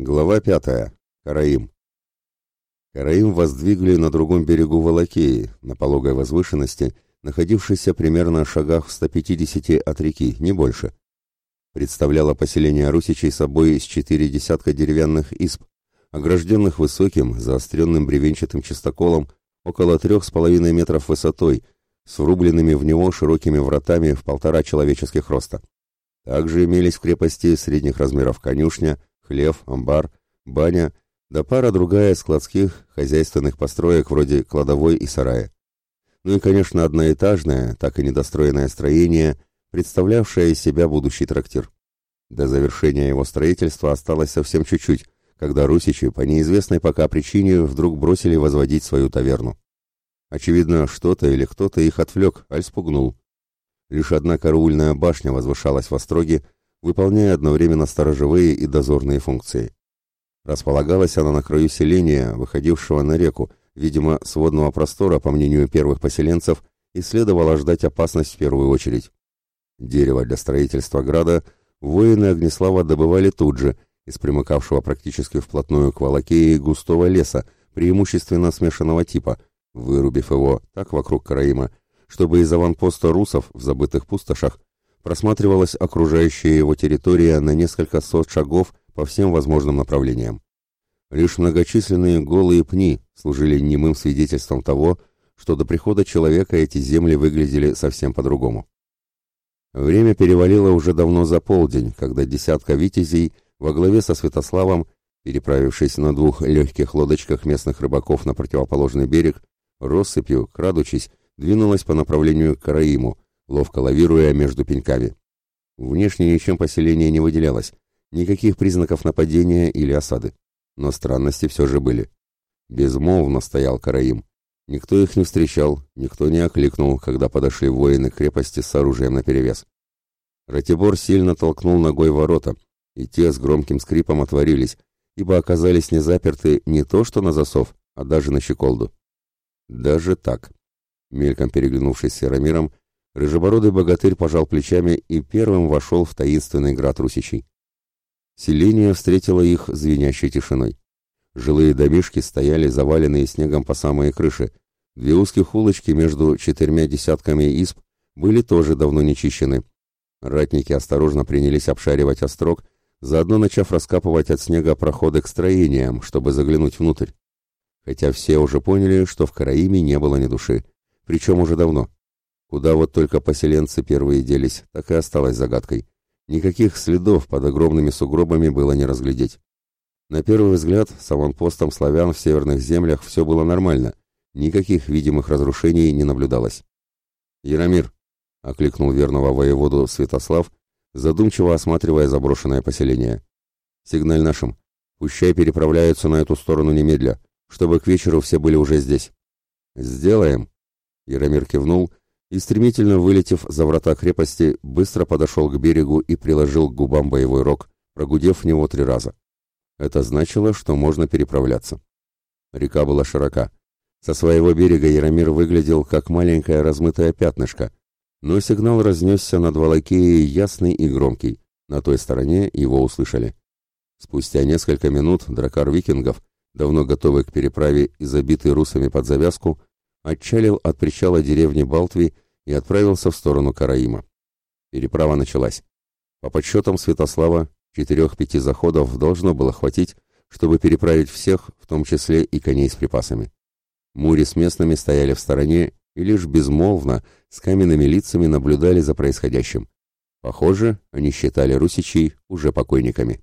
Глава пятая. Караим. Караим воздвигли на другом берегу Волокеи, на пологой возвышенности, находившейся примерно в шагах в 150 от реки, не больше. Представляло поселение русичей собой из четыре десятка деревянных исп, огражденных высоким, заостренным бревенчатым чистоколом около трех с половиной метров высотой, с врубленными в него широкими вратами в полтора человеческих роста. Также имелись в крепости средних размеров конюшня – хлев, амбар, баня, да пара другая складских, хозяйственных построек вроде кладовой и сарая. Ну и, конечно, одноэтажное, так и недостроенное строение, представлявшее из себя будущий трактир. До завершения его строительства осталось совсем чуть-чуть, когда русичи по неизвестной пока причине вдруг бросили возводить свою таверну. Очевидно, что-то или кто-то их отвлек, аль спугнул. Лишь одна караульная башня возвышалась в остроге, выполняя одновременно сторожевые и дозорные функции. Располагалась она на краю селения, выходившего на реку, видимо, с водного простора, по мнению первых поселенцев, и следовало ждать опасность в первую очередь. Дерево для строительства града воины Огнеслава добывали тут же, из примыкавшего практически вплотную к Волокее густого леса, преимущественно смешанного типа, вырубив его так вокруг Караима, чтобы из аванпоста русов в забытых пустошах просматривалась окружающая его территория на несколько сот шагов по всем возможным направлениям. Лишь многочисленные голые пни служили немым свидетельством того, что до прихода человека эти земли выглядели совсем по-другому. Время перевалило уже давно за полдень, когда десятка витязей во главе со Святославом, переправившись на двух легких лодочках местных рыбаков на противоположный берег, россыпью, крадучись, двинулась по направлению к Караиму, ловко лавируя между пеньками. Внешне ничем поселение не выделялось, никаких признаков нападения или осады. Но странности все же были. Безмолвно стоял Караим. Никто их не встречал, никто не окликнул, когда подошли воины крепости с оружием наперевес. Ратибор сильно толкнул ногой ворота, и те с громким скрипом отворились, ибо оказались не заперты не то что на засов, а даже на щеколду. Даже так. Мельком переглянувшись с Серомиром, Рыжебородый богатырь пожал плечами и первым вошел в таинственный град Русичей. Селение встретило их звенящей тишиной. Жилые домишки стояли заваленные снегом по самые крыши. Две узких улочки между четырьмя десятками исп были тоже давно не чищены. Ратники осторожно принялись обшаривать острог, заодно начав раскапывать от снега проходы к строениям, чтобы заглянуть внутрь. Хотя все уже поняли, что в Караиме не было ни души. Причем уже давно. Куда вот только поселенцы первые делись, так и осталось загадкой. Никаких следов под огромными сугробами было не разглядеть. На первый взгляд, с аванпостом славян в северных землях все было нормально. Никаких видимых разрушений не наблюдалось. «Яромир!» — окликнул верного воеводу Святослав, задумчиво осматривая заброшенное поселение. «Сигналь нашим. Пущай переправляются на эту сторону немедля, чтобы к вечеру все были уже здесь». «Сделаем!» — Яромир кивнул и, стремительно вылетев за врата крепости, быстро подошел к берегу и приложил к губам боевой рог, прогудев в него три раза. Это значило, что можно переправляться. Река была широка. Со своего берега Яромир выглядел как маленькое размытое пятнышко, но сигнал разнесся над Волокеей ясный и громкий. На той стороне его услышали. Спустя несколько минут дракар викингов, давно готовый к переправе и забитый русами под завязку, отчалил от причала деревни Балтви и отправился в сторону Караима. Переправа началась. По подсчетам Святослава, четырех-пяти заходов должно было хватить, чтобы переправить всех, в том числе и коней с припасами. Мури с местными стояли в стороне и лишь безмолвно, с каменными лицами наблюдали за происходящим. Похоже, они считали русичей уже покойниками.